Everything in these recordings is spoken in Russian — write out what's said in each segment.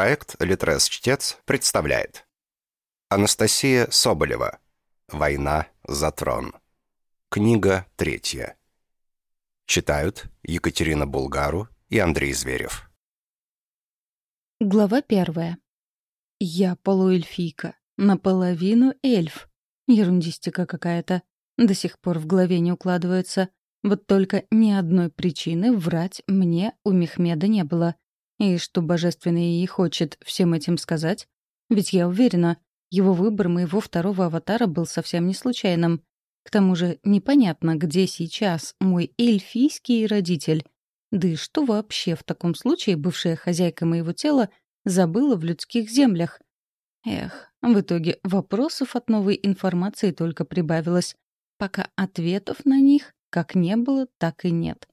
Проект «Литрес-чтец» представляет Анастасия Соболева «Война за трон». Книга третья. Читают Екатерина Булгару и Андрей Зверев. Глава первая. Я полуэльфийка, наполовину эльф. Ерундистика какая-то. До сих пор в голове не укладывается. Вот только ни одной причины врать мне у Мехмеда не было. И что Божественный и хочет всем этим сказать? Ведь я уверена, его выбор моего второго аватара был совсем не случайным. К тому же непонятно, где сейчас мой эльфийский родитель. Да и что вообще в таком случае бывшая хозяйка моего тела забыла в людских землях? Эх, в итоге вопросов от новой информации только прибавилось, пока ответов на них как не было, так и нет.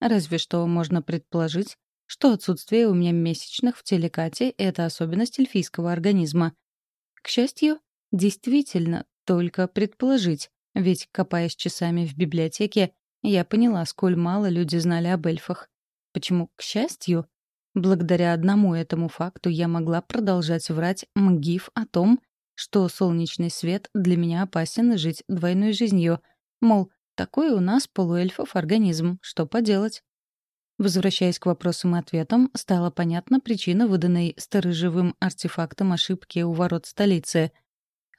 Разве что можно предположить, что отсутствие у меня месячных в теле Кати — это особенность эльфийского организма. К счастью, действительно, только предположить, ведь, копаясь часами в библиотеке, я поняла, сколь мало люди знали об эльфах. Почему к счастью? Благодаря одному этому факту я могла продолжать врать МГИФ о том, что солнечный свет для меня опасен и жить двойной жизнью. Мол, такой у нас полуэльфов организм, что поделать? Возвращаясь к вопросам и ответам, стала понятна причина выданной сторожевым артефактом ошибки у ворот столицы.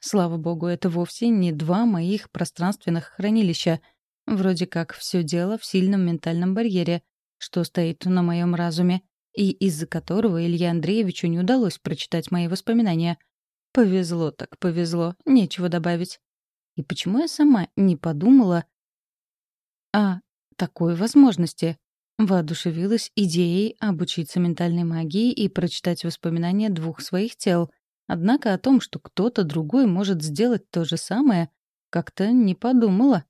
Слава богу, это вовсе не два моих пространственных хранилища. Вроде как все дело в сильном ментальном барьере, что стоит на моем разуме, и из-за которого Илье Андреевичу не удалось прочитать мои воспоминания. Повезло так повезло, нечего добавить. И почему я сама не подумала о такой возможности? Воодушевилась идеей обучиться ментальной магии и прочитать воспоминания двух своих тел. Однако о том, что кто-то другой может сделать то же самое, как-то не подумала.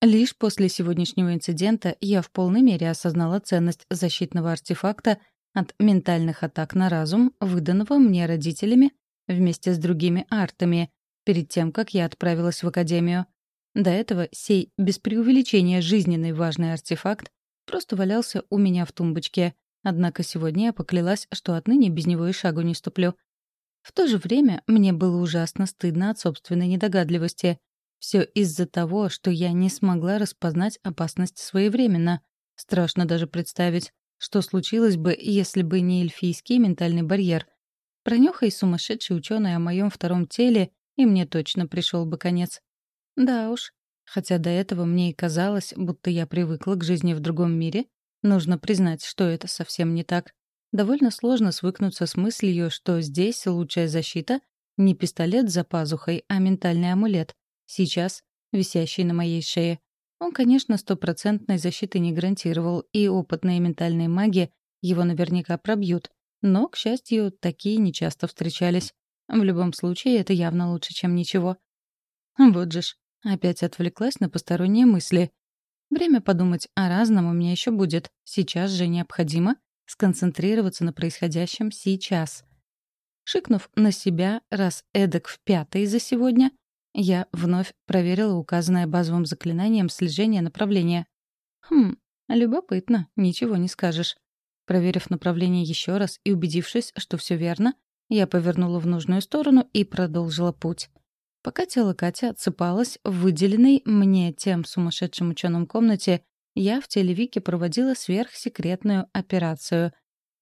Лишь после сегодняшнего инцидента я в полной мере осознала ценность защитного артефакта от ментальных атак на разум, выданного мне родителями вместе с другими артами, перед тем, как я отправилась в академию. До этого сей без преувеличения жизненный важный артефакт просто валялся у меня в тумбочке. Однако сегодня я поклялась, что отныне без него и шагу не ступлю. В то же время мне было ужасно стыдно от собственной недогадливости. Все из-за того, что я не смогла распознать опасность своевременно. Страшно даже представить, что случилось бы, если бы не эльфийский ментальный барьер. Пронюхай сумасшедший ученый о моем втором теле, и мне точно пришел бы конец. Да уж, Хотя до этого мне и казалось, будто я привыкла к жизни в другом мире, нужно признать, что это совсем не так. Довольно сложно свыкнуться с мыслью, что здесь лучшая защита — не пистолет за пазухой, а ментальный амулет, сейчас висящий на моей шее. Он, конечно, стопроцентной защиты не гарантировал, и опытные ментальные маги его наверняка пробьют. Но, к счастью, такие нечасто встречались. В любом случае, это явно лучше, чем ничего. Вот же ж, Опять отвлеклась на посторонние мысли. Время подумать о разном у меня еще будет. Сейчас же необходимо сконцентрироваться на происходящем сейчас. Шикнув на себя раз эдак в пятый за сегодня, я вновь проверила указанное базовым заклинанием слежение направления. Хм, любопытно, ничего не скажешь. Проверив направление еще раз и убедившись, что все верно, я повернула в нужную сторону и продолжила путь. Пока тело Кати отсыпалось в выделенной мне тем сумасшедшим ученым комнате, я в теле Вики проводила сверхсекретную операцию.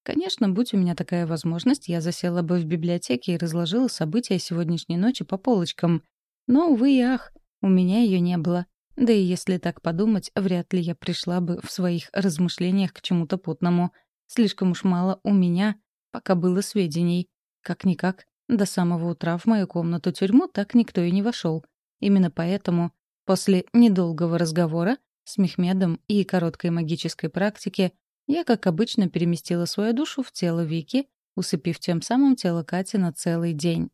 Конечно, будь у меня такая возможность, я засела бы в библиотеке и разложила события сегодняшней ночи по полочкам. Но, увы и ах, у меня ее не было. Да и если так подумать, вряд ли я пришла бы в своих размышлениях к чему-то путному. Слишком уж мало у меня пока было сведений. Как-никак, до самого утра в мою комнату-тюрьму так никто и не вошел. Именно поэтому, после недолгого разговора с Мехмедом и короткой магической практики, я, как обычно, переместила свою душу в тело Вики, усыпив тем самым тело Кати на целый день.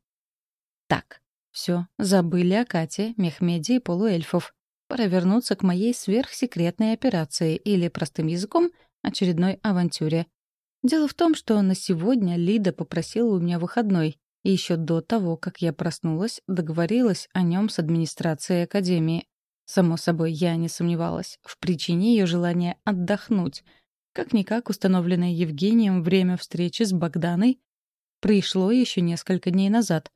Так, все, забыли о Кате, Мехмеде и полуэльфов. Пора вернуться к моей сверхсекретной операции или, простым языком, очередной авантюре. Дело в том, что на сегодня Лида попросила у меня выходной, и еще до того, как я проснулась, договорилась о нем с администрацией Академии. Само собой, я не сомневалась в причине ее желания отдохнуть. Как-никак установленное Евгением время встречи с Богданой пришло еще несколько дней назад.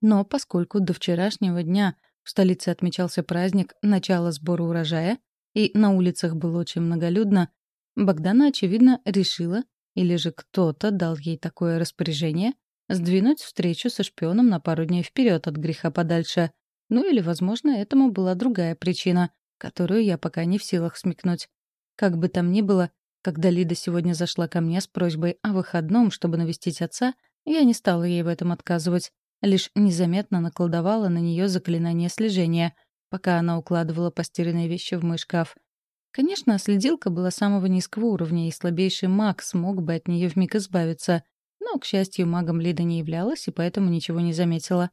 Но поскольку до вчерашнего дня в столице отмечался праздник начала сбора урожая, и на улицах было очень многолюдно, Богдана, очевидно, решила, или же кто-то дал ей такое распоряжение, сдвинуть встречу со шпионом на пару дней вперед от греха подальше. Ну или, возможно, этому была другая причина, которую я пока не в силах смекнуть. Как бы там ни было, когда Лида сегодня зашла ко мне с просьбой о выходном, чтобы навестить отца, я не стала ей в этом отказывать, лишь незаметно наколдовала на нее заклинание слежения, пока она укладывала постиранные вещи в мой шкаф. Конечно, следилка была самого низкого уровня, и слабейший маг смог бы от нее вмиг избавиться, к счастью, магом Лида не являлась и поэтому ничего не заметила.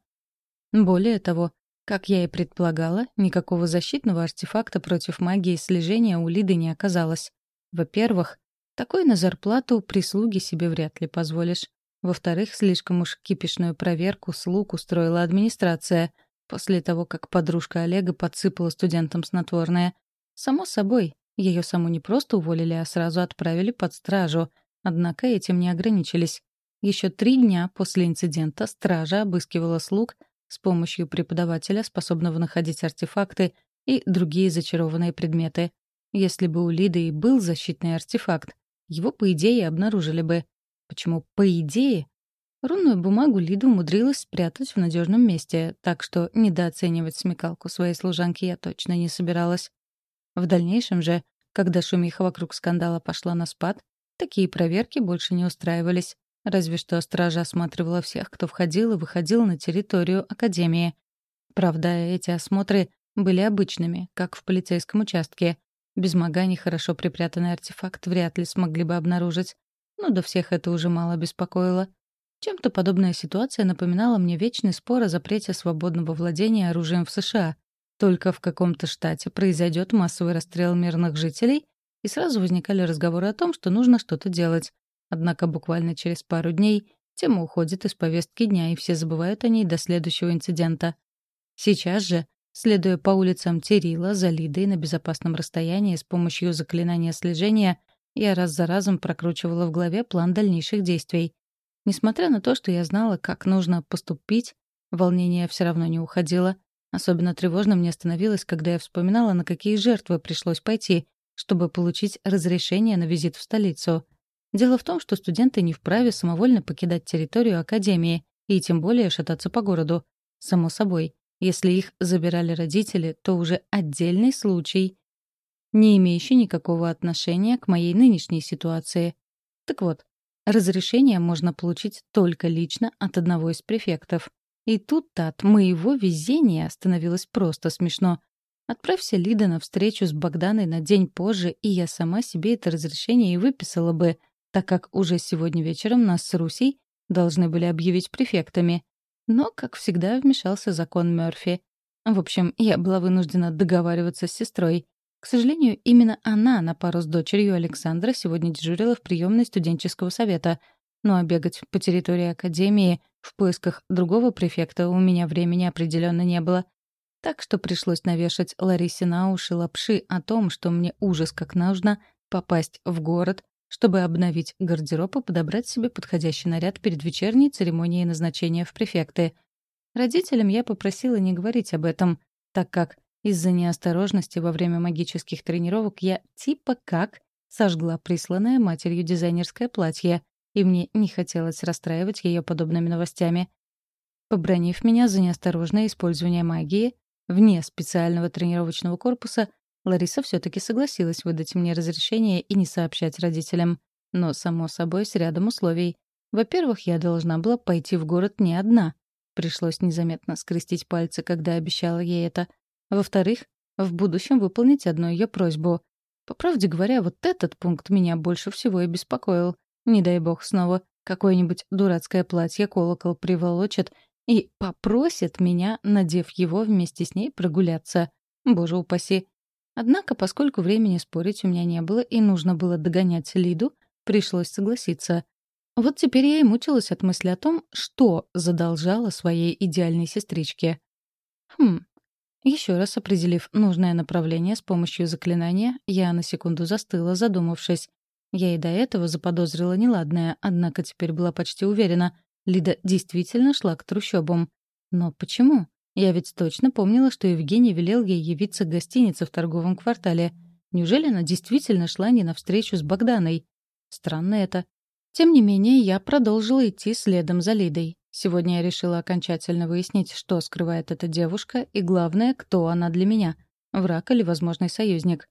Более того, как я и предполагала, никакого защитного артефакта против магии слежения у Лиды не оказалось. Во-первых, такой на зарплату прислуги себе вряд ли позволишь. Во-вторых, слишком уж кипишную проверку слуг устроила администрация после того, как подружка Олега подсыпала студентам снотворное. Само собой, ее саму не просто уволили, а сразу отправили под стражу. Однако этим не ограничились. Еще три дня после инцидента стража обыскивала слуг с помощью преподавателя, способного находить артефакты и другие зачарованные предметы. Если бы у Лиды и был защитный артефакт, его, по идее, обнаружили бы. Почему «по идее»? Рунную бумагу Лида умудрилась спрятать в надежном месте, так что недооценивать смекалку своей служанки я точно не собиралась. В дальнейшем же, когда шумиха вокруг скандала пошла на спад, такие проверки больше не устраивались. Разве что стража осматривала всех, кто входил и выходил на территорию Академии. Правда, эти осмотры были обычными, как в полицейском участке. Без маганий хорошо припрятанный артефакт вряд ли смогли бы обнаружить. Но до всех это уже мало беспокоило. Чем-то подобная ситуация напоминала мне вечный спор о запрете свободного владения оружием в США. Только в каком-то штате произойдет массовый расстрел мирных жителей, и сразу возникали разговоры о том, что нужно что-то делать. Однако буквально через пару дней тема уходит из повестки дня, и все забывают о ней до следующего инцидента. Сейчас же, следуя по улицам Терила, за Лидой на безопасном расстоянии с помощью заклинания слежения, я раз за разом прокручивала в голове план дальнейших действий. Несмотря на то, что я знала, как нужно поступить, волнение все равно не уходило. Особенно тревожно мне становилось, когда я вспоминала, на какие жертвы пришлось пойти, чтобы получить разрешение на визит в столицу. Дело в том, что студенты не вправе самовольно покидать территорию Академии и тем более шататься по городу. Само собой, если их забирали родители, то уже отдельный случай, не имеющий никакого отношения к моей нынешней ситуации. Так вот, разрешение можно получить только лично от одного из префектов. И тут-то от моего везения становилось просто смешно. Отправься Лида на встречу с Богданой на день позже, и я сама себе это разрешение и выписала бы, так как уже сегодня вечером нас с Русей должны были объявить префектами. Но, как всегда, вмешался закон Мёрфи. В общем, я была вынуждена договариваться с сестрой. К сожалению, именно она на пару с дочерью Александра сегодня дежурила в приемной студенческого совета. Ну а бегать по территории Академии в поисках другого префекта у меня времени определенно не было. Так что пришлось навешать Ларисе на уши лапши о том, что мне ужас как нужно попасть в город, чтобы обновить гардероб и подобрать себе подходящий наряд перед вечерней церемонией назначения в префекты. Родителям я попросила не говорить об этом, так как из-за неосторожности во время магических тренировок я типа как сожгла присланное матерью дизайнерское платье, и мне не хотелось расстраивать ее подобными новостями. Побронив меня за неосторожное использование магии, вне специального тренировочного корпуса, Лариса все таки согласилась выдать мне разрешение и не сообщать родителям. Но, само собой, с рядом условий. Во-первых, я должна была пойти в город не одна. Пришлось незаметно скрестить пальцы, когда обещала ей это — во-вторых, в будущем выполнить одну ее просьбу. По правде говоря, вот этот пункт меня больше всего и беспокоил. Не дай бог снова какое-нибудь дурацкое платье колокол приволочит и попросит меня, надев его вместе с ней, прогуляться. Боже упаси. Однако, поскольку времени спорить у меня не было и нужно было догонять Лиду, пришлось согласиться. Вот теперь я и мучилась от мысли о том, что задолжала своей идеальной сестричке. Хм, Еще раз определив нужное направление с помощью заклинания, я на секунду застыла, задумавшись. Я и до этого заподозрила неладное, однако теперь была почти уверена. Лида действительно шла к трущобам. Но почему? Я ведь точно помнила, что Евгений велел ей явиться к гостинице в торговом квартале. Неужели она действительно шла не навстречу с Богданой? Странно это. Тем не менее, я продолжила идти следом за Лидой. Сегодня я решила окончательно выяснить, что скрывает эта девушка, и главное, кто она для меня — враг или возможный союзник.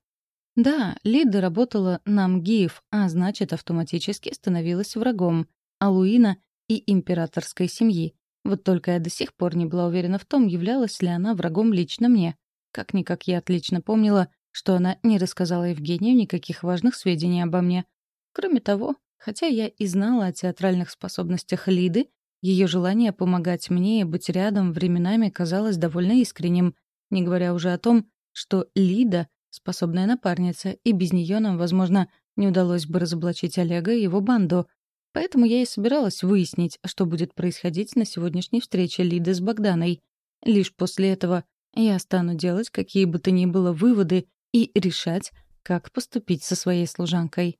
Да, Лида работала на МГИев, а значит, автоматически становилась врагом Алуина и императорской семьи. Вот только я до сих пор не была уверена в том, являлась ли она врагом лично мне. Как-никак я отлично помнила, что она не рассказала Евгению никаких важных сведений обо мне. Кроме того, хотя я и знала о театральных способностях Лиды, ее желание помогать мне и быть рядом временами казалось довольно искренним, не говоря уже о том, что Лида — способная напарница, и без нее нам, возможно, не удалось бы разоблачить Олега и его банду. Поэтому я и собиралась выяснить, что будет происходить на сегодняшней встрече Лиды с Богданой. Лишь после этого я стану делать какие бы то ни было выводы и решать, как поступить со своей служанкой.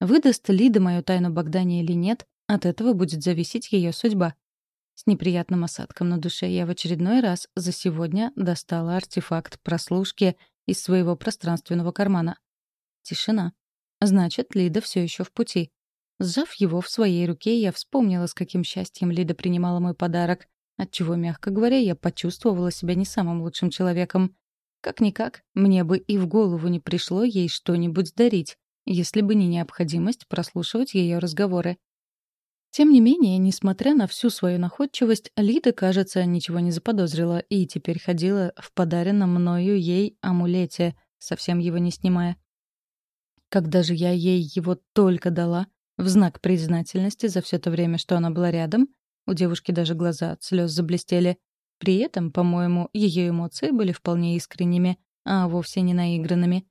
Выдаст Лида мою тайну Богдане или нет, от этого будет зависеть ее судьба. С неприятным осадком на душе я в очередной раз за сегодня достала артефакт прослушки из своего пространственного кармана. Тишина. Значит, Лида все еще в пути. Сжав его в своей руке, я вспомнила, с каким счастьем Лида принимала мой подарок, отчего, мягко говоря, я почувствовала себя не самым лучшим человеком. Как-никак, мне бы и в голову не пришло ей что-нибудь дарить, если бы не необходимость прослушивать ее разговоры. Тем не менее, несмотря на всю свою находчивость, Лида, кажется, ничего не заподозрила и теперь ходила в подаренном мною ей амулете, совсем его не снимая. Когда же я ей его только дала, в знак признательности за все то время, что она была рядом, у девушки даже глаза от слез заблестели. При этом, по-моему, ее эмоции были вполне искренними, а вовсе не наигранными.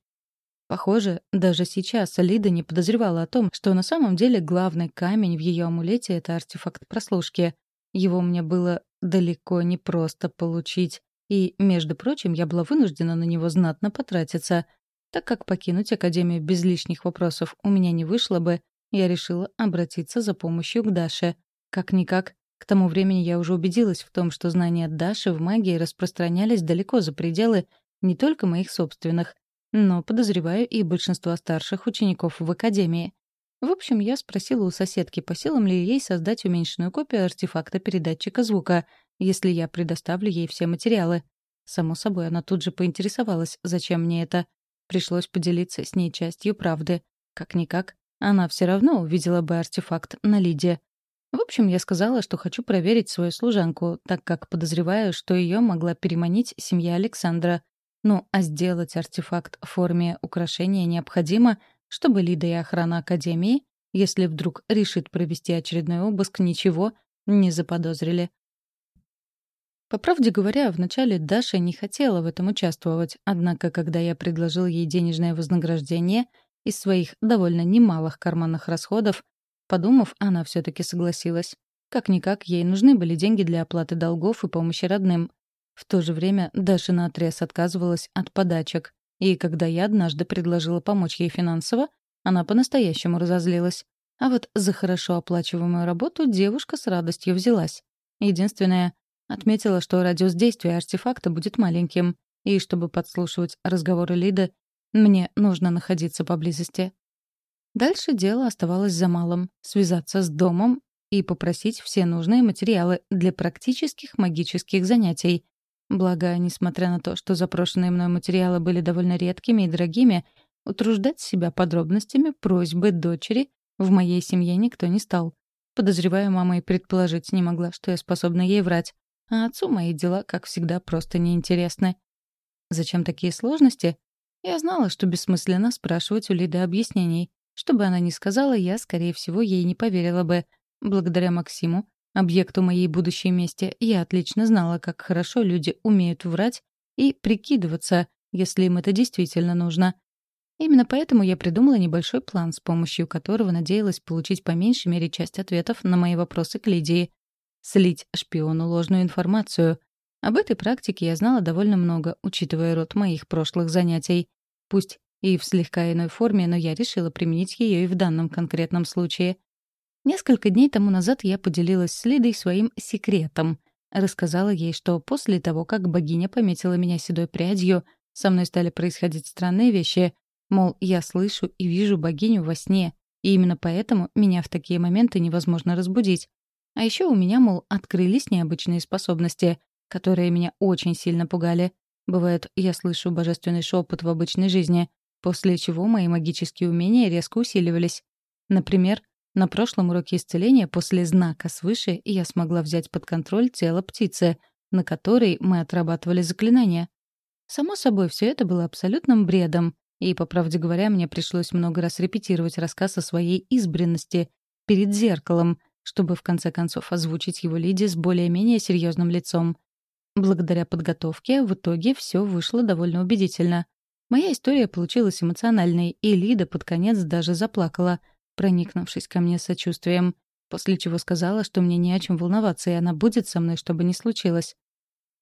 Похоже, даже сейчас Лида не подозревала о том, что на самом деле главный камень в ее амулете — это артефакт прослушки. Его мне было далеко не просто получить. И, между прочим, я была вынуждена на него знатно потратиться. Так как покинуть Академию без лишних вопросов у меня не вышло бы, я решила обратиться за помощью к Даше. Как-никак, к тому времени я уже убедилась в том, что знания Даши в магии распространялись далеко за пределы не только моих собственных, но, подозреваю, и большинства старших учеников в Академии. В общем, я спросила у соседки, по силам ли ей создать уменьшенную копию артефакта передатчика звука, если я предоставлю ей все материалы. Само собой, она тут же поинтересовалась, зачем мне это. Пришлось поделиться с ней частью правды. Как-никак, она все равно увидела бы артефакт на Лиде. В общем, я сказала, что хочу проверить свою служанку, так как подозреваю, что ее могла переманить семья Александра. Ну, а сделать артефакт в форме украшения необходимо, чтобы Лида и охрана Академии, если вдруг решит провести очередной обыск, ничего не заподозрили. По правде говоря, вначале Даша не хотела в этом участвовать, однако, когда я предложил ей денежное вознаграждение — из своих довольно немалых карманных расходов, подумав, она все таки согласилась. Как-никак, ей нужны были деньги для оплаты долгов и помощи родным. В то же время Даша наотрез отказывалась от подачек. И когда я однажды предложила помочь ей финансово, она по-настоящему разозлилась. А вот за хорошо оплачиваемую работу девушка с радостью взялась. Единственное, отметила, что радиус действия артефакта будет маленьким, и чтобы подслушивать разговоры Лиды, мне нужно находиться поблизости. Дальше дело оставалось за малым — связаться с домом и попросить все нужные материалы для практических магических занятий. Благо, несмотря на то, что запрошенные мной материалы были довольно редкими и дорогими, утруждать себя подробностями просьбы дочери в моей семье никто не стал. Подозреваю, мама и предположить не могла, что я способна ей врать. А отцу мои дела, как всегда, просто неинтересны. Зачем такие сложности? Я знала, что бессмысленно спрашивать у Лиды объяснений. Что бы она ни сказала, я, скорее всего, ей не поверила бы. Благодаря Максиму, объекту моей будущей мести, я отлично знала, как хорошо люди умеют врать и прикидываться, если им это действительно нужно. Именно поэтому я придумала небольшой план, с помощью которого надеялась получить по меньшей мере часть ответов на мои вопросы к Лидии. Слить шпиону ложную информацию, Об этой практике я знала довольно много, учитывая род моих прошлых занятий. Пусть и в слегка иной форме, но я решила применить ее и в данном конкретном случае. Несколько дней тому назад я поделилась с Лидой своим секретом. Рассказала ей, что после того, как богиня пометила меня седой прядью, со мной стали происходить странные вещи. Мол, я слышу и вижу богиню во сне, и именно поэтому меня в такие моменты невозможно разбудить. А еще у меня, мол, открылись необычные способности, которые меня очень сильно пугали. Бывает, я слышу божественный шепот в обычной жизни, после чего мои магические умения резко усиливались. Например, на прошлом уроке исцеления после знака свыше я смогла взять под контроль тело птицы, на которой мы отрабатывали заклинания. Само собой, все это было абсолютным бредом, и, по правде говоря, мне пришлось много раз репетировать рассказ о своей избранности перед зеркалом, чтобы в конце концов озвучить его Лиде с более-менее серьезным лицом. Благодаря подготовке в итоге все вышло довольно убедительно. Моя история получилась эмоциональной, и Лида под конец даже заплакала, проникнувшись ко мне сочувствием, после чего сказала, что мне не о чем волноваться, и она будет со мной, что бы ни случилось.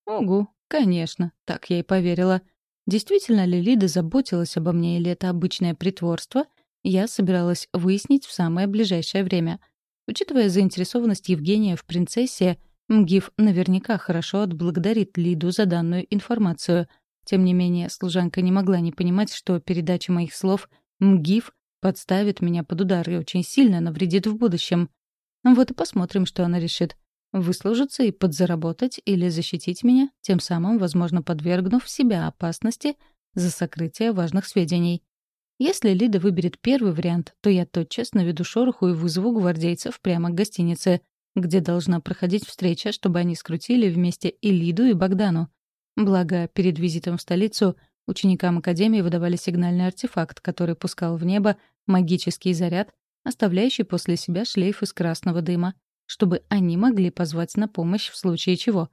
Угу, конечно, так я и поверила. Действительно ли Лида заботилась обо мне, или это обычное притворство, я собиралась выяснить в самое ближайшее время. Учитывая заинтересованность Евгения в принцессе, МГИФ наверняка хорошо отблагодарит Лиду за данную информацию — тем не менее, служанка не могла не понимать, что передача моих слов «МГИФ» подставит меня под удар и очень сильно навредит в будущем. Вот и посмотрим, что она решит. Выслужиться и подзаработать или защитить меня, тем самым, возможно, подвергнув себя опасности за сокрытие важных сведений. Если Лида выберет первый вариант, то я тотчас наведу шороху и вызову гвардейцев прямо к гостинице, где должна проходить встреча, чтобы они скрутили вместе и Лиду, и Богдану. Благо, перед визитом в столицу ученикам Академии выдавали сигнальный артефакт, который пускал в небо магический заряд, оставляющий после себя шлейф из красного дыма, чтобы они могли позвать на помощь в случае чего.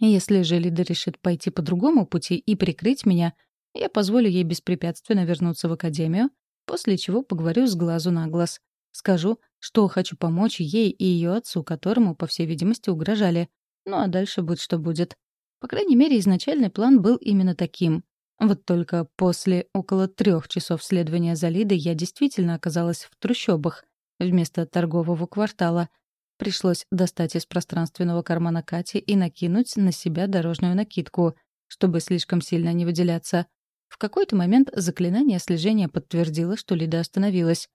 Если же Лида решит пойти по другому пути и прикрыть меня, я позволю ей беспрепятственно вернуться в Академию, после чего поговорю с глазу на глаз. Скажу, что хочу помочь ей и ее отцу, которому, по всей видимости, угрожали. Ну а дальше будет что будет. По крайней мере, изначальный план был именно таким. Вот только после около трех часов следования за Лидой я действительно оказалась в трущобах вместо торгового квартала. Пришлось достать из пространственного кармана Кати и накинуть на себя дорожную накидку, чтобы слишком сильно не выделяться. В какой-то момент заклинание слежения подтвердило, что Лида остановилась.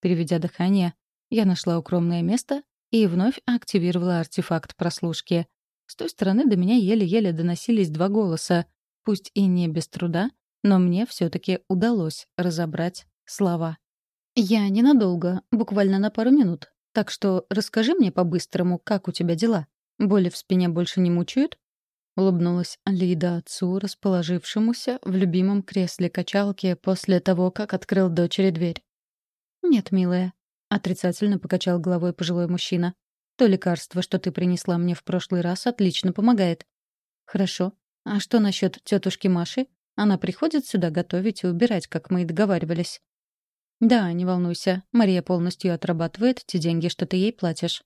Переведя дыхание, я нашла укромное место и вновь активировала артефакт прослушки — с той стороны до меня еле-еле доносились два голоса, пусть и не без труда, но мне все таки удалось разобрать слова. «Я ненадолго, буквально на пару минут. Так что расскажи мне по-быстрому, как у тебя дела? Боли в спине больше не мучают?» Улыбнулась Лида отцу, расположившемуся в любимом кресле качалки после того, как открыл дочери дверь. «Нет, милая», — отрицательно покачал головой пожилой мужчина. То лекарство, что ты принесла мне в прошлый раз, отлично помогает. Хорошо. А что насчет тетушки Маши? Она приходит сюда готовить и убирать, как мы и договаривались. Да, не волнуйся. Мария полностью отрабатывает те деньги, что ты ей платишь.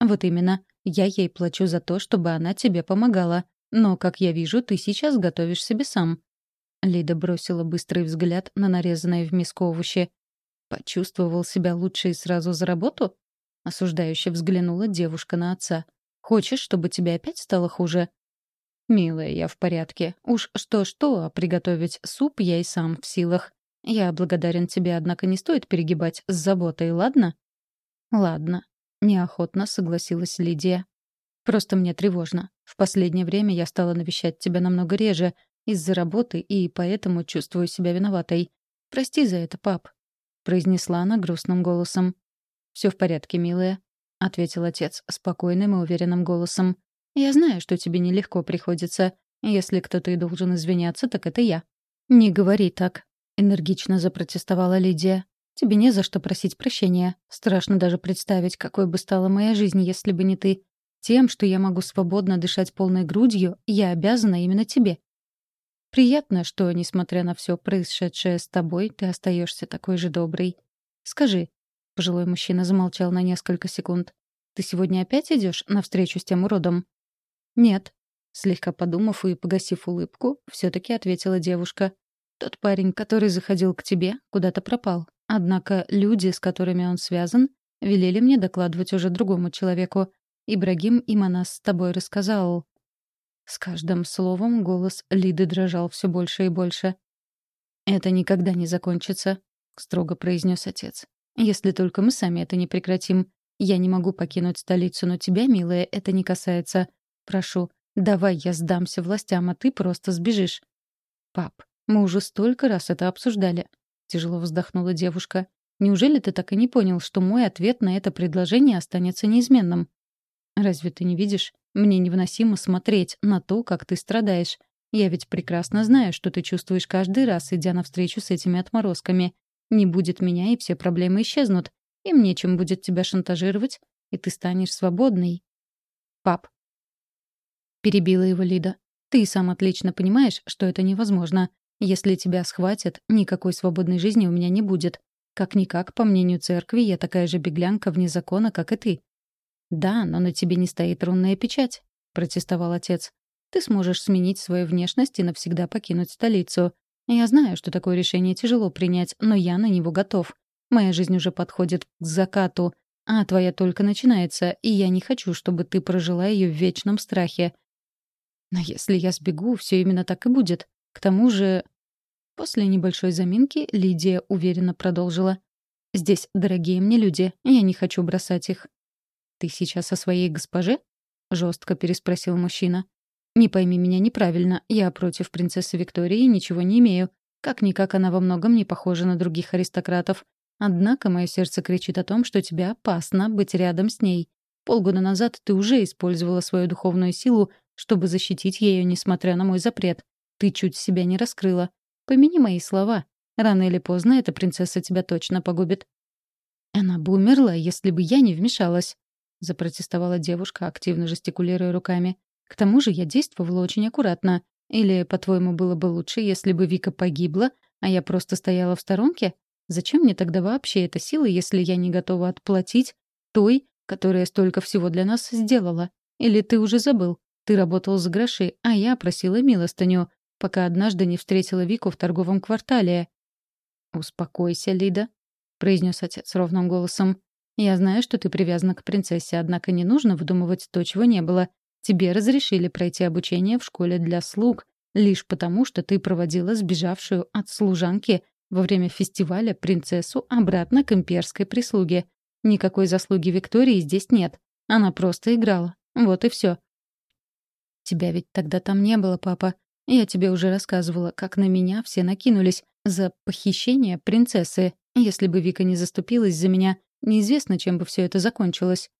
Вот именно. Я ей плачу за то, чтобы она тебе помогала. Но, как я вижу, ты сейчас готовишь себе сам. Лида бросила быстрый взгляд на нарезанные в миску овощи. Почувствовал себя лучше и сразу за работу? Осуждающе взглянула девушка на отца. «Хочешь, чтобы тебе опять стало хуже?» «Милая, я в порядке. Уж что-что, а приготовить суп я и сам в силах. Я благодарен тебе, однако не стоит перегибать с заботой, ладно?» «Ладно», — неохотно согласилась Лидия. «Просто мне тревожно. В последнее время я стала навещать тебя намного реже из-за работы и поэтому чувствую себя виноватой. Прости за это, пап», — произнесла она грустным голосом. Все в порядке, милая», — ответил отец спокойным и уверенным голосом. «Я знаю, что тебе нелегко приходится. Если кто-то и должен извиняться, так это я». «Не говори так», — энергично запротестовала Лидия. «Тебе не за что просить прощения. Страшно даже представить, какой бы стала моя жизнь, если бы не ты. Тем, что я могу свободно дышать полной грудью, я обязана именно тебе. Приятно, что, несмотря на все происшедшее с тобой, ты остаешься такой же доброй. Скажи, Пожилой мужчина замолчал на несколько секунд. «Ты сегодня опять идешь на встречу с тем уродом?» «Нет», Слегка подумав и погасив улыбку, все-таки ответила девушка. «Тот парень, который заходил к тебе, куда-то пропал. Однако люди, с которыми он связан, велели мне докладывать уже другому человеку. Ибрагим Иманас с тобой рассказал». С каждым словом голос Лиды дрожал все больше и больше. «Это никогда не закончится», — строго произнес отец. «Если только мы сами это не прекратим. Я не могу покинуть столицу, но тебя, милая, это не касается. Прошу, давай я сдамся властям, а ты просто сбежишь». «Пап, мы уже столько раз это обсуждали», — тяжело вздохнула девушка. «Неужели ты так и не понял, что мой ответ на это предложение останется неизменным?» «Разве ты не видишь? Мне невыносимо смотреть на то, как ты страдаешь. Я ведь прекрасно знаю, что ты чувствуешь каждый раз, идя навстречу с этими отморозками. Не будет меня, и все проблемы исчезнут. Им нечем будет тебя шантажировать, и ты станешь свободной. Пап. Перебила его Лида. Ты сам отлично понимаешь, что это невозможно. Если тебя схватят, никакой свободной жизни у меня не будет. Как-никак, по мнению церкви, я такая же беглянка вне закона, как и ты. Да, но на тебе не стоит рунная печать, протестовал отец. Ты сможешь сменить свою внешность и навсегда покинуть столицу. Я знаю, что такое решение тяжело принять, но я на него готов. Моя жизнь уже подходит к закату, а твоя только начинается, и я не хочу, чтобы ты прожила ее в вечном страхе. Но если я сбегу, все именно так и будет. К тому же... После небольшой заминки Лидия уверенно продолжила. «Здесь дорогие мне люди, я не хочу бросать их». «Ты сейчас о своей госпоже?» — жестко переспросил мужчина. «Не пойми меня неправильно, я против принцессы Виктории ничего не имею. Как-никак она во многом не похожа на других аристократов. Однако мое сердце кричит о том, что тебе опасно быть рядом с ней. Полгода назад ты уже использовала свою духовную силу, чтобы защитить ее, несмотря на мой запрет. Ты чуть себя не раскрыла. Помяни мои слова. Рано или поздно эта принцесса тебя точно погубит. Она бы умерла, если бы я не вмешалась, запротестовала девушка, активно жестикулируя руками. К тому же я действовала очень аккуратно. Или, по-твоему, было бы лучше, если бы Вика погибла, а я просто стояла в сторонке? Зачем мне тогда вообще эта сила, если я не готова отплатить той, которая столько всего для нас сделала? Или ты уже забыл? Ты работал за гроши, а я просила милостыню, пока однажды не встретила Вику в торговом квартале. «Успокойся, Лида», — произнес отец ровным голосом. «Я знаю, что ты привязана к принцессе, однако не нужно выдумывать то, чего не было. Тебе разрешили пройти обучение в школе для слуг, лишь потому, что ты проводила сбежавшую от служанки во время фестиваля принцессу обратно к имперской прислуге. Никакой заслуги Виктории здесь нет. Она просто играла. Вот и все. Тебя ведь тогда там не было, папа. Я тебе уже рассказывала, как на меня все накинулись за похищение принцессы. Если бы Вика не заступилась за меня, неизвестно, чем бы все это закончилось.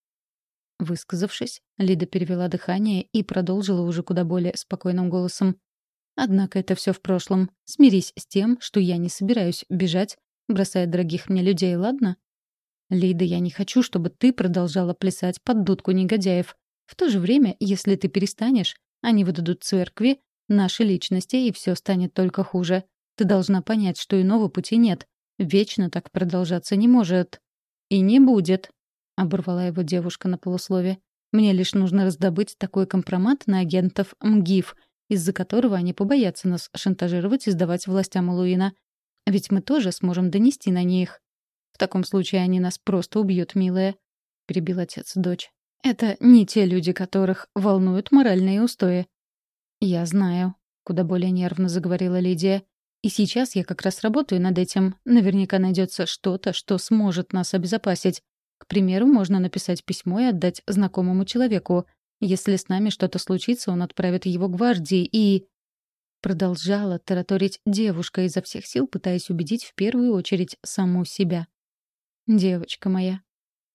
Высказавшись, Лида перевела дыхание и продолжила уже куда более спокойным голосом. Однако это все в прошлом. Смирись с тем, что я не собираюсь бежать, бросая дорогих мне людей, ладно? Лида, я не хочу, чтобы ты продолжала плясать под дудку негодяев. В то же время, если ты перестанешь, они выдадут церкви наши личности, и все станет только хуже. Ты должна понять, что иного пути нет. Вечно так продолжаться не может. И не будет, — оборвала его девушка на полуслове. Мне лишь нужно раздобыть такой компромат на агентов МГИФ, из-за которого они побоятся нас шантажировать и сдавать властям Луина. Ведь мы тоже сможем донести на них. В таком случае они нас просто убьют, милая», — перебил отец дочь. «Это не те люди, которых волнуют моральные устои». «Я знаю», — куда более нервно заговорила Лидия. «И сейчас я как раз работаю над этим. Наверняка найдется что-то, что сможет нас обезопасить. К примеру, можно написать письмо и отдать знакомому человеку. Если с нами что-то случится, он отправит его гвардии и...» Продолжала тараторить девушка изо всех сил, пытаясь убедить в первую очередь саму себя. «Девочка моя».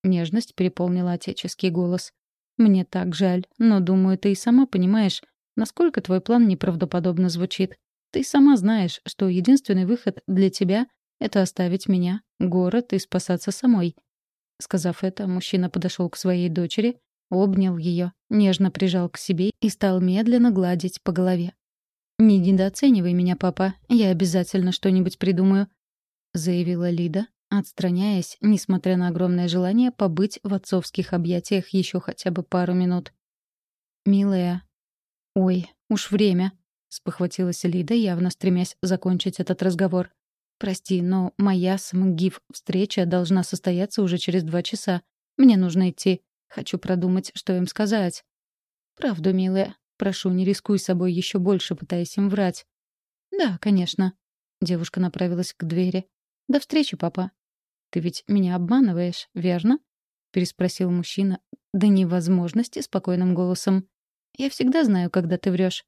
Нежность переполнила отеческий голос. «Мне так жаль, но, думаю, ты и сама понимаешь, насколько твой план неправдоподобно звучит. Ты сама знаешь, что единственный выход для тебя — это оставить меня, город и спасаться самой». Сказав это, мужчина подошел к своей дочери, обнял ее, нежно прижал к себе и стал медленно гладить по голове. «Не недооценивай меня, папа, я обязательно что-нибудь придумаю», — заявила Лида, отстраняясь, несмотря на огромное желание побыть в отцовских объятиях еще хотя бы пару минут. «Милая», «Ой, уж время», — спохватилась Лида, явно стремясь закончить этот разговор. «Прости, но моя с МГИФ встреча должна состояться уже через два часа. Мне нужно идти. Хочу продумать, что им сказать». «Правду, милая. Прошу, не рискуй собой еще больше, пытаясь им врать». «Да, конечно». Девушка направилась к двери. «До встречи, папа». «Ты ведь меня обманываешь, верно?» — переспросил мужчина до невозможности спокойным голосом. «Я всегда знаю, когда ты врешь».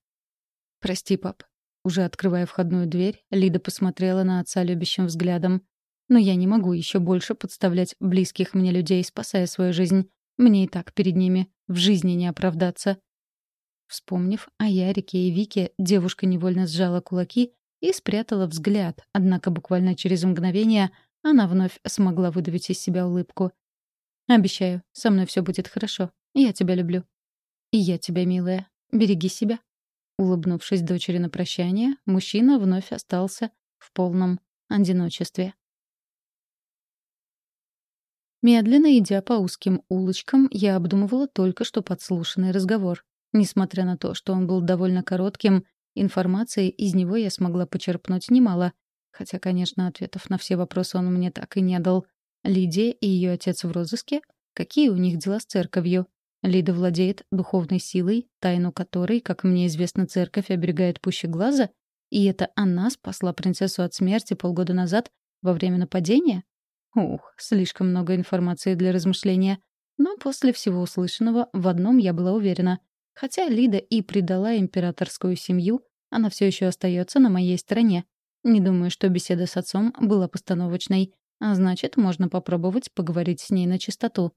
«Прости, пап». Уже открывая входную дверь, Лида посмотрела на отца любящим взглядом. «Но я не могу еще больше подставлять близких мне людей, спасая свою жизнь. Мне и так перед ними в жизни не оправдаться». Вспомнив о Ярике и Вике, девушка невольно сжала кулаки и спрятала взгляд, однако буквально через мгновение она вновь смогла выдавить из себя улыбку. «Обещаю, со мной все будет хорошо. Я тебя люблю». «И я тебя, милая. Береги себя». Улыбнувшись дочери на прощание, мужчина вновь остался в полном одиночестве. Медленно идя по узким улочкам, я обдумывала только что подслушанный разговор. Несмотря на то, что он был довольно коротким, информации из него я смогла почерпнуть немало. Хотя, конечно, ответов на все вопросы он мне так и не дал. Лидия и ее отец в розыске? Какие у них дела с церковью? Лида владеет духовной силой, тайну которой, как мне известно, церковь оберегает пуще глаза? И это она спасла принцессу от смерти полгода назад во время нападения? Ух, слишком много информации для размышления. Но после всего услышанного в одном я была уверена. Хотя Лида и предала императорскую семью, она все еще остается на моей стороне. Не думаю, что беседа с отцом была постановочной, а значит, можно попробовать поговорить с ней на чистоту.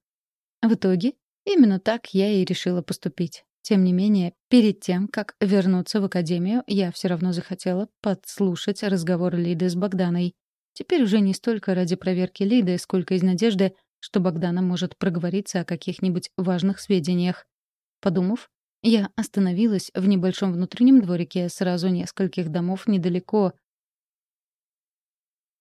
В итоге, именно так я и решила поступить. Тем не менее, перед тем, как вернуться в академию, я все равно захотела подслушать разговор Лиды с Богданой. Теперь уже не столько ради проверки Лиды, сколько из надежды, что Богдана может проговориться о каких-нибудь важных сведениях. Подумав, я остановилась в небольшом внутреннем дворике сразу нескольких домов недалеко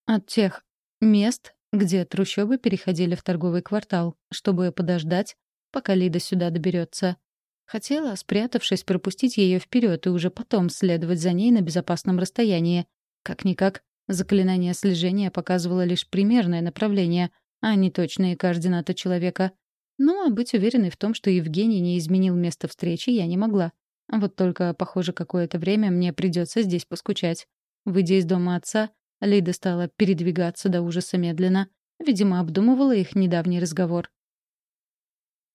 от тех мест, где трущобы переходили в торговый квартал, чтобы подождать, пока Лида сюда доберется. Хотела, спрятавшись, пропустить ее вперед и уже потом следовать за ней на безопасном расстоянии. Как-никак, Заклинание слежения показывало лишь примерное направление, а не точные координаты человека. Ну, а быть уверенной в том, что Евгений не изменил место встречи, я не могла. Вот только, похоже, какое-то время мне придется здесь поскучать. Выйдя из дома отца, Лида стала передвигаться до ужаса медленно. Видимо, обдумывала их недавний разговор.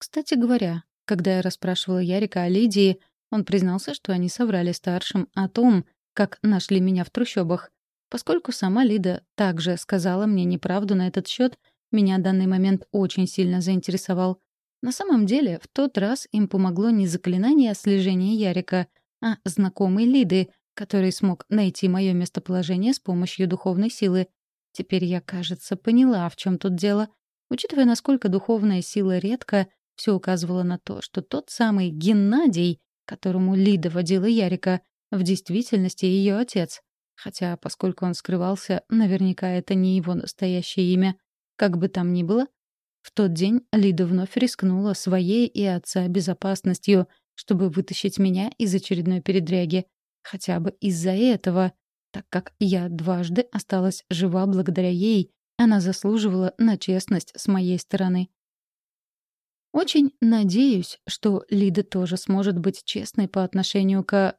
Кстати говоря, когда я расспрашивала Ярика о Лидии, он признался, что они соврали старшим о том, как нашли меня в трущобах. Поскольку сама Лида также сказала мне неправду на этот счет, меня данный момент очень сильно заинтересовал. На самом деле, в тот раз им помогло не заклинание слежения Ярика, а знакомый Лиды, который смог найти мое местоположение с помощью духовной силы. Теперь я, кажется, поняла, в чем тут дело. Учитывая, насколько духовная сила редко, все указывало на то, что тот самый Геннадий, которому Лида водила Ярика, в действительности ее отец. Хотя, поскольку он скрывался, наверняка это не его настоящее имя. Как бы там ни было, в тот день Лида вновь рискнула своей и отца безопасностью, чтобы вытащить меня из очередной передряги. Хотя бы из-за этого, так как я дважды осталась жива благодаря ей, она заслуживала на честность с моей стороны. Очень надеюсь, что Лида тоже сможет быть честной по отношению к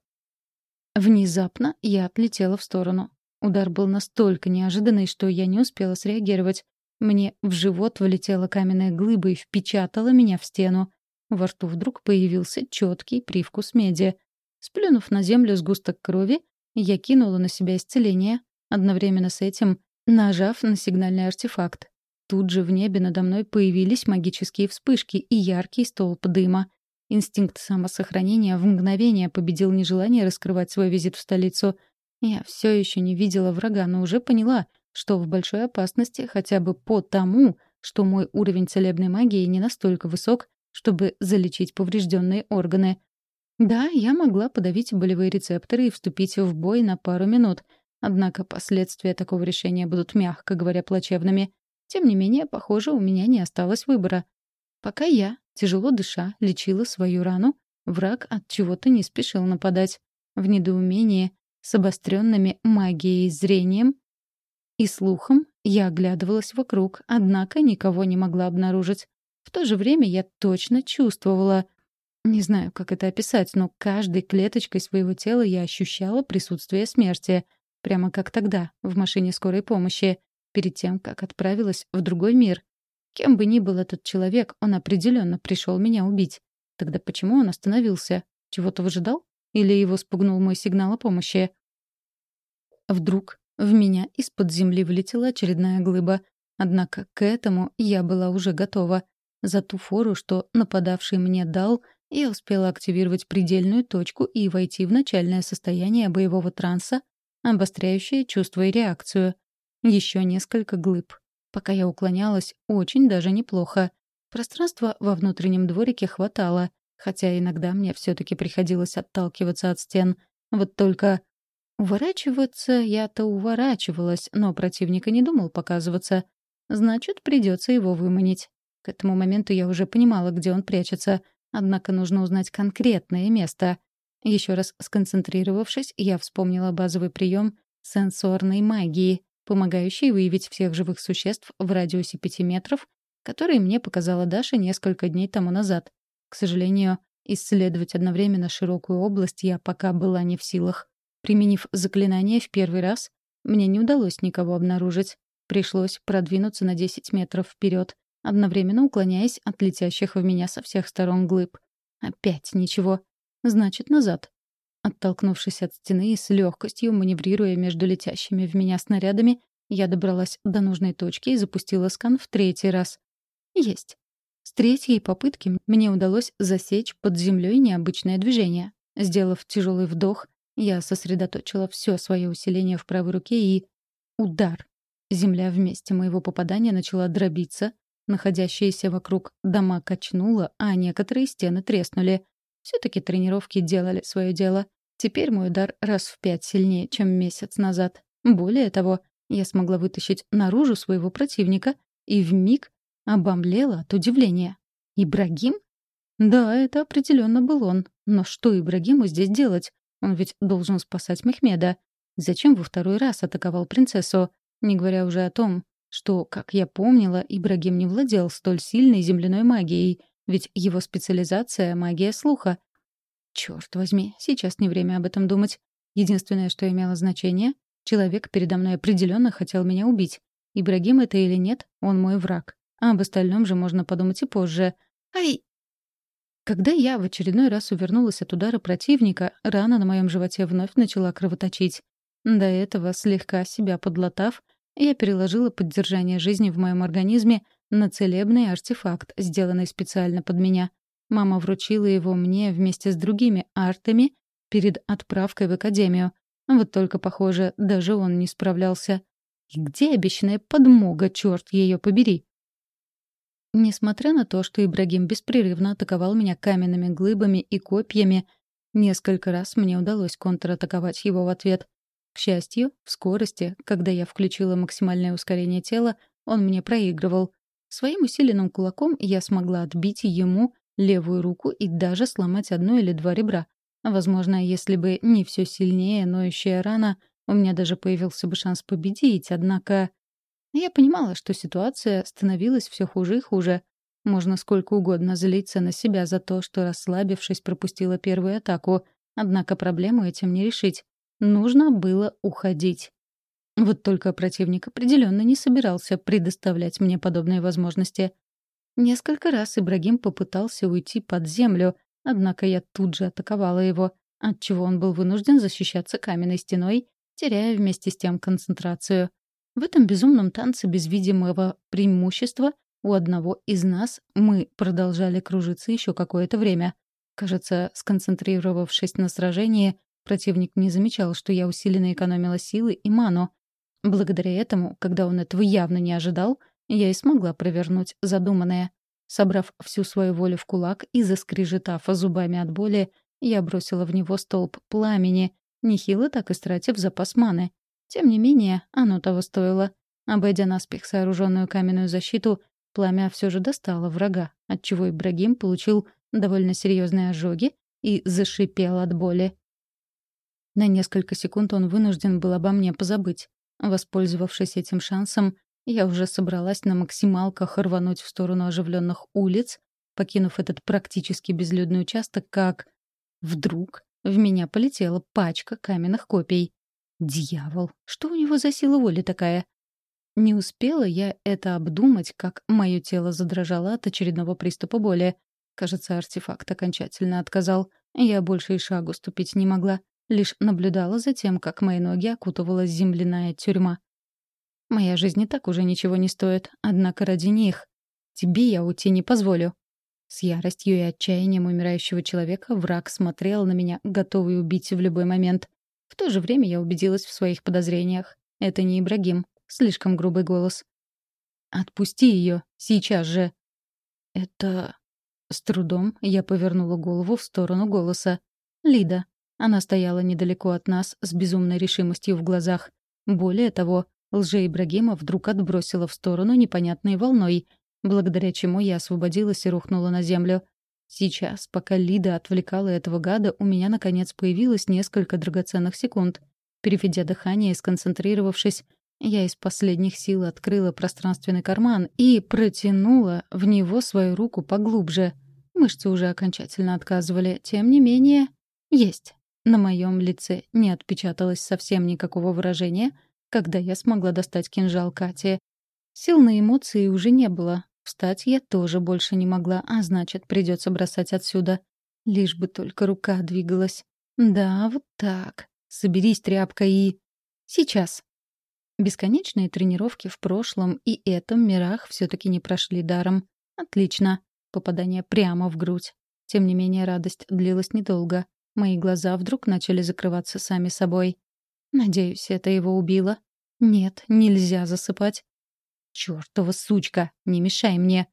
Внезапно я отлетела в сторону. Удар был настолько неожиданный, что я не успела среагировать. Мне в живот влетела каменная глыба и впечатала меня в стену. Во рту вдруг появился четкий привкус меди. Сплюнув на землю сгусток крови, я кинула на себя исцеление, одновременно с этим нажав на сигнальный артефакт. Тут же в небе надо мной появились магические вспышки и яркий столб дыма. Инстинкт самосохранения в мгновение победил нежелание раскрывать свой визит в столицу. Я все еще не видела врага, но уже поняла, что в большой опасности хотя бы по тому, что мой уровень целебной магии не настолько высок, чтобы залечить поврежденные органы. Да, я могла подавить болевые рецепторы и вступить в бой на пару минут, однако последствия такого решения будут, мягко говоря, плачевными. Тем не менее, похоже, у меня не осталось выбора. Пока я, тяжело дыша, лечила свою рану, Враг от чего-то не спешил нападать. В недоумении, с обостренными магией зрением и слухом, я оглядывалась вокруг, однако никого не могла обнаружить. В то же время я точно чувствовала... Не знаю, как это описать, но каждой клеточкой своего тела я ощущала присутствие смерти. Прямо как тогда, в машине скорой помощи, перед тем, как отправилась в другой мир. Кем бы ни был этот человек, он определенно пришел меня убить. Тогда почему он остановился? Чего-то выжидал? Или его спугнул мой сигнал о помощи? Вдруг в меня из-под земли вылетела очередная глыба. Однако к этому я была уже готова. За ту фору, что нападавший мне дал, я успела активировать предельную точку и войти в начальное состояние боевого транса, обостряющее чувство и реакцию. Еще несколько глыб. Пока я уклонялась, очень даже неплохо. Пространства во внутреннем дворике хватало, хотя иногда мне все-таки приходилось отталкиваться от стен. Вот только уворачиваться я-то уворачивалась, но противника не думал показываться. Значит, придется его выманить. К этому моменту я уже понимала, где он прячется, однако нужно узнать конкретное место. Еще раз сконцентрировавшись, я вспомнила базовый прием сенсорной магии, помогающий выявить всех живых существ в радиусе пяти метров которые мне показала Даша несколько дней тому назад. К сожалению, исследовать одновременно широкую область я пока была не в силах. Применив заклинание в первый раз, мне не удалось никого обнаружить. Пришлось продвинуться на 10 метров вперед, одновременно уклоняясь от летящих в меня со всех сторон глыб. Опять ничего. Значит, назад. Оттолкнувшись от стены и с легкостью маневрируя между летящими в меня снарядами, я добралась до нужной точки и запустила скан в третий раз. Есть. С третьей попытки мне удалось засечь под землей необычное движение. Сделав тяжелый вдох, я сосредоточила все свое усиление в правой руке и... Удар. Земля вместе моего попадания начала дробиться, находящиеся вокруг дома качнуло, а некоторые стены треснули. Все-таки тренировки делали свое дело. Теперь мой удар раз в пять сильнее, чем месяц назад. Более того, я смогла вытащить наружу своего противника и в миг Обомлела от удивления. «Ибрагим?» Да, это определенно был он. Но что Ибрагиму здесь делать? Он ведь должен спасать Мехмеда. Зачем во второй раз атаковал принцессу? Не говоря уже о том, что, как я помнила, Ибрагим не владел столь сильной земляной магией, ведь его специализация — магия слуха. Черт возьми, сейчас не время об этом думать. Единственное, что имело значение — человек передо мной определенно хотел меня убить. Ибрагим это или нет, он мой враг. А об остальном же можно подумать и позже. Ай! Когда я в очередной раз увернулась от удара противника, рана на моем животе вновь начала кровоточить. До этого, слегка себя подлатав, я переложила поддержание жизни в моем организме на целебный артефакт, сделанный специально под меня. Мама вручила его мне вместе с другими артами перед отправкой в академию. Вот только, похоже, даже он не справлялся. И где обещанная подмога, черт ее побери? Несмотря на то, что Ибрагим беспрерывно атаковал меня каменными глыбами и копьями, несколько раз мне удалось контратаковать его в ответ. К счастью, в скорости, когда я включила максимальное ускорение тела, он мне проигрывал. Своим усиленным кулаком я смогла отбить ему левую руку и даже сломать одно или два ребра. Возможно, если бы не все сильнее ноющая рана, у меня даже появился бы шанс победить, однако... Я понимала, что ситуация становилась все хуже и хуже. Можно сколько угодно злиться на себя за то, что, расслабившись, пропустила первую атаку. Однако проблему этим не решить. Нужно было уходить. Вот только противник определенно не собирался предоставлять мне подобные возможности. Несколько раз Ибрагим попытался уйти под землю, однако я тут же атаковала его, отчего он был вынужден защищаться каменной стеной, теряя вместе с тем концентрацию. В этом безумном танце без видимого преимущества у одного из нас мы продолжали кружиться еще какое-то время. Кажется, сконцентрировавшись на сражении, противник не замечал, что я усиленно экономила силы и ману. Благодаря этому, когда он этого явно не ожидал, я и смогла провернуть задуманное. Собрав всю свою волю в кулак и заскрежетав зубами от боли, я бросила в него столб пламени, нехило так истратив запас маны. Тем не менее, оно того стоило. Обойдя наспех сооруженную каменную защиту, пламя все же достало врага, отчего Ибрагим получил довольно серьезные ожоги и зашипел от боли. На несколько секунд он вынужден был обо мне позабыть. Воспользовавшись этим шансом, я уже собралась на максималках рвануть в сторону оживленных улиц, покинув этот практически безлюдный участок, как... Вдруг в меня полетела пачка каменных копий. Дьявол, что у него за сила воли такая? Не успела я это обдумать, как мое тело задрожало от очередного приступа боли. Кажется, артефакт окончательно отказал. Я больше и шагу ступить не могла, лишь наблюдала за тем, как мои ноги окутывала земляная тюрьма. Моя жизнь и так уже ничего не стоит, однако ради них. Тебе я уйти не позволю. С яростью и отчаянием умирающего человека враг смотрел на меня, готовый убить в любой момент. В то же время я убедилась в своих подозрениях. Это не Ибрагим. Слишком грубый голос. «Отпусти ее, сейчас же!» «Это...» С трудом я повернула голову в сторону голоса. «Лида». Она стояла недалеко от нас с безумной решимостью в глазах. Более того, лже Ибрагима вдруг отбросила в сторону непонятной волной, благодаря чему я освободилась и рухнула на землю. Сейчас, пока Лида отвлекала этого гада, у меня, наконец, появилось несколько драгоценных секунд. Переведя дыхание и сконцентрировавшись, я из последних сил открыла пространственный карман и протянула в него свою руку поглубже. Мышцы уже окончательно отказывали. Тем не менее, есть. На моем лице не отпечаталось совсем никакого выражения, когда я смогла достать кинжал Кати. Сил на эмоции уже не было. Встать я тоже больше не могла, а значит, придется бросать отсюда. Лишь бы только рука двигалась. Да, вот так. Соберись, тряпка, и... Сейчас. Бесконечные тренировки в прошлом и этом мирах все-таки не прошли даром. Отлично. Попадание прямо в грудь. Тем не менее, радость длилась недолго. Мои глаза вдруг начали закрываться сами собой. Надеюсь, это его убило. Нет, нельзя засыпать. «Чёртова сучка! Не мешай мне!»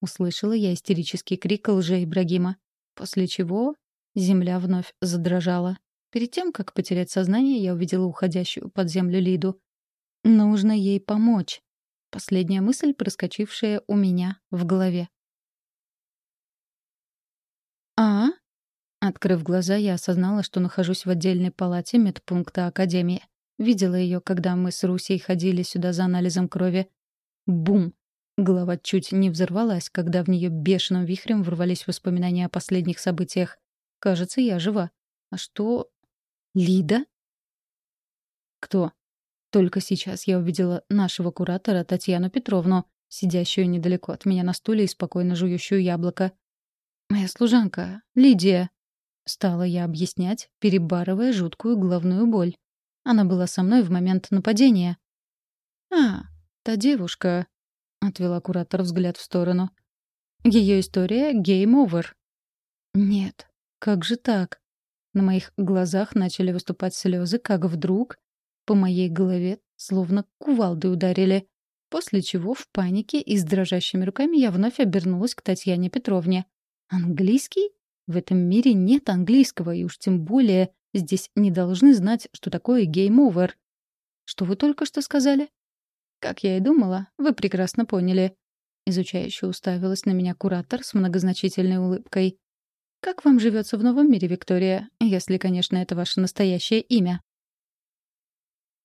Услышала я истерический крик лже Ибрагима. После чего земля вновь задрожала. Перед тем, как потерять сознание, я увидела уходящую под землю Лиду. Нужно ей помочь. Последняя мысль, проскочившая у меня в голове. «А?» Открыв глаза, я осознала, что нахожусь в отдельной палате медпункта Академии. Видела ее, когда мы с Русей ходили сюда за анализом крови. Бум! Голова чуть не взорвалась, когда в нее бешеным вихрем ворвались воспоминания о последних событиях. Кажется, я жива. А что... Лида? Кто? Только сейчас я увидела нашего куратора Татьяну Петровну, сидящую недалеко от меня на стуле и спокойно жующую яблоко. «Моя служанка, Лидия», — стала я объяснять, перебарывая жуткую головную боль. Она была со мной в момент нападения. «А, та девушка», — отвела куратор взгляд в сторону. Ее история — over. Нет, как же так? На моих глазах начали выступать слезы, как вдруг по моей голове словно кувалдой ударили. После чего в панике и с дрожащими руками я вновь обернулась к Татьяне Петровне. «Английский? В этом мире нет английского, и уж тем более здесь не должны знать, что такое game over. Что вы только что сказали?» «Как я и думала, вы прекрасно поняли». Изучающе уставилась на меня куратор с многозначительной улыбкой. «Как вам живется в новом мире, Виктория? Если, конечно, это ваше настоящее имя?»